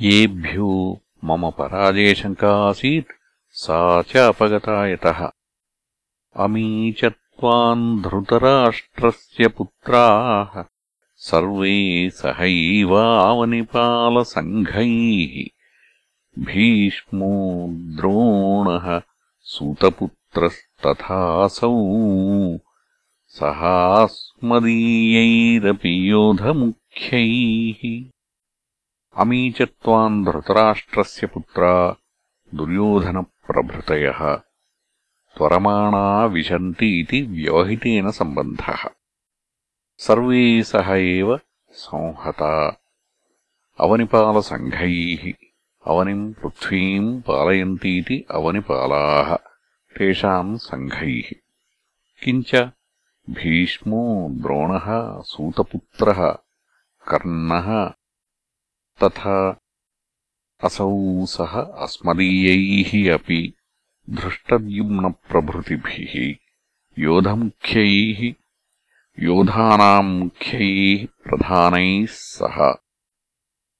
येभ्यो मम पराजयशङ्का आसीत् सा च अपगता यतः अमी च त्वाम् धृतराष्ट्रस्य पुत्राः सर्वे सहैवावनिपालसङ्घैः। भीष्मो द्रोणः सूतपुत्रस्तथासौ सहास्मदीयैरपि योधमुख्यैः अमी च त्वाम् धृतराष्ट्रस्य पुत्रा दुर्योधनप्रभृतयः त्वरमाणा विशन्ति इति व्यवहितेन सम्बन्धः सर्वे सह एव संहता अवनिपालसङ्घैः अवनिम् पृथ्वीम् पालयन्तीति अवनिपालाः तेषाम् सङ्घैः किञ्च भीष्मो द्रोणः सूतपुत्रः कर्णः तथा असौ सः अस्मदीयैः अपि धृष्टद्युम्नप्रभृतिभिः योधमुख्यैः योधानाम् मुख्यैः प्रधानैः सह